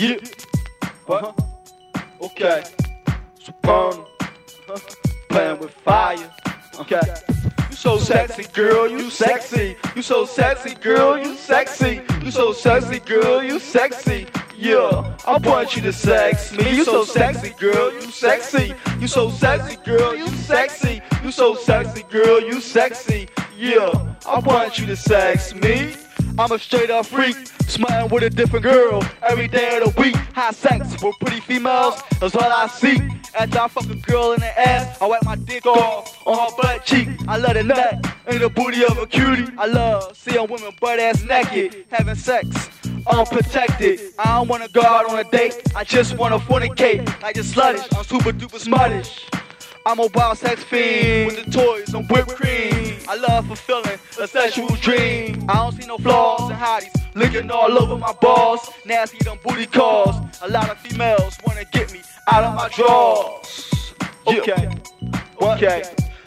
Yeah. What? Okay. Supernal. Uh-huh. Playing with fire. Okay. You so sexy, girl, you sexy. You so sexy, girl, you sexy. You so sexy, girl, you sexy. Yeah, I want you to sex me. You so sexy, girl, you sexy. You so sexy, girl, you sexy. You so sexy, girl, you sexy. Yeah, I want you to sex me. I'm a straight up freak, smiling with a different girl every day of the week. High sex with pretty females, that's all I see. After I fuck a girl in the ass, I wipe my dick off on her butt cheek. I love the neck and the booty of a cutie. I love seeing women butt ass naked, having sex unprotected. I don't wanna go out on a date, I just wanna fornicate. Like just sluttish, I'm super duper smuttish. I'm a wild sex fiend with the toys and whipped cream. I love fulfilling a sexual dream. I don't see no flaws in hotties licking all over my balls. Nasty them booty calls. A lot of females wanna get me out of my drawers. Okay, okay.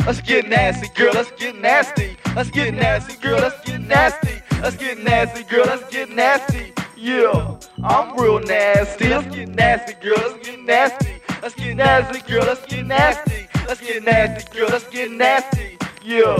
Let's get nasty, girl. Let's get nasty. Let's get nasty, girl. Let's get nasty. Let's get nasty, girl. Let's get nasty. Yeah, I'm real nasty. Let's get nasty, girl. Let's get nasty. Let's get nasty, girl. Let's get nasty. Let's get nasty, girl. Let's get nasty. Yeah,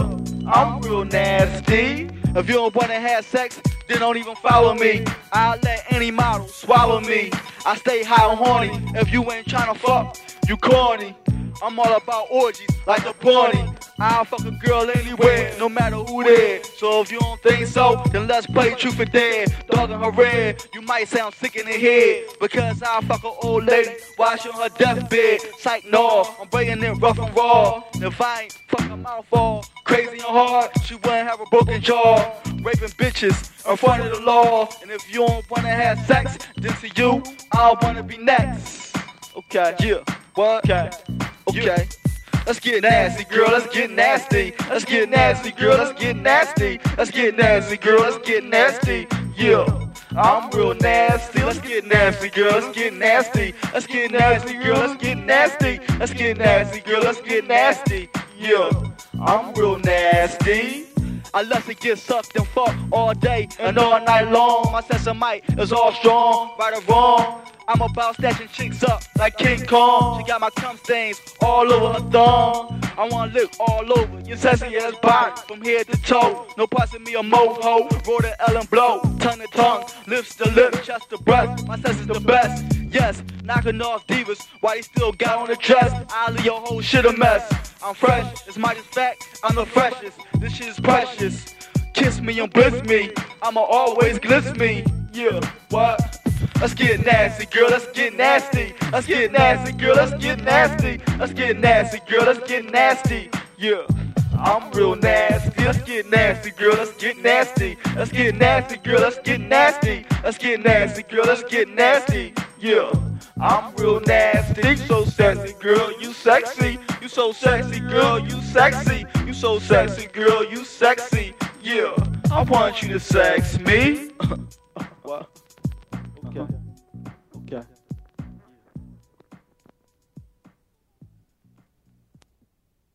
I'm real nasty. If you don't wanna have sex, then don't even follow me. I'll let any model swallow me. I stay high and horny. If you ain't tryna fuck, you corny. I'm all about orgies, like the party. I'll fuck a girl anywhere, no matter who there. So if you don't think so, then let's play truth or dare. Dog in her red, you might sound sick in the head. Because I'll fuck an old lady on her deathbed. Psych, no, I'm breaking it rough and raw. If I ain't fuck her mouth all crazy and hard, she wouldn't have a broken jaw. Raping bitches in front of the law. And if you don't wanna have sex, then to you, I wanna be next. Okay, yeah, what? Okay, okay. Let's get nasty, girl. Let's get nasty. Let's get nasty, girl. Let's get nasty. Let's get nasty, girl. Let's get nasty. Yeah. I'm real nasty. Let's get nasty, girl. Let's get nasty. Let's get nasty, girl. Let's get nasty. Let's get nasty, girl. Let's get nasty. Yeah. I'm real nasty. I love to get sucked and fuck all day and all night long. My sense of might is all strong, right or wrong. I'm about snatching chicks up like King Kong. She got my cum stains all over her thumb. I wanna lick all over your sexy ass body from head to toe. No parts of me a moho. Roll the L and blow. Tongue to tongue, lips to lips, chest to breast. My sex is the best. Yes, knocking off divas while they still got on the dress. I'll leave your whole shit a mess. I'm fresh, it's my fact. I'm the freshest. This shit is precious. Kiss me and bliss me. I'ma always gliss me. Yeah, what? Let's get nasty, girl. Let's get nasty. Let's get nasty, girl. Let's get nasty. Let's get nasty, girl. Let's get nasty. Yeah. I'm real nasty. Let's get nasty, girl. Let's get nasty. Let's get nasty, girl. Let's get nasty. Let's get nasty, girl. Let's get nasty. Yeah. I'm real nasty. So sexy, girl. You sexy. You so sexy, girl, you sexy. You so sexy, girl, you sexy. Yeah, I want you to sex me. what? Okay. Okay.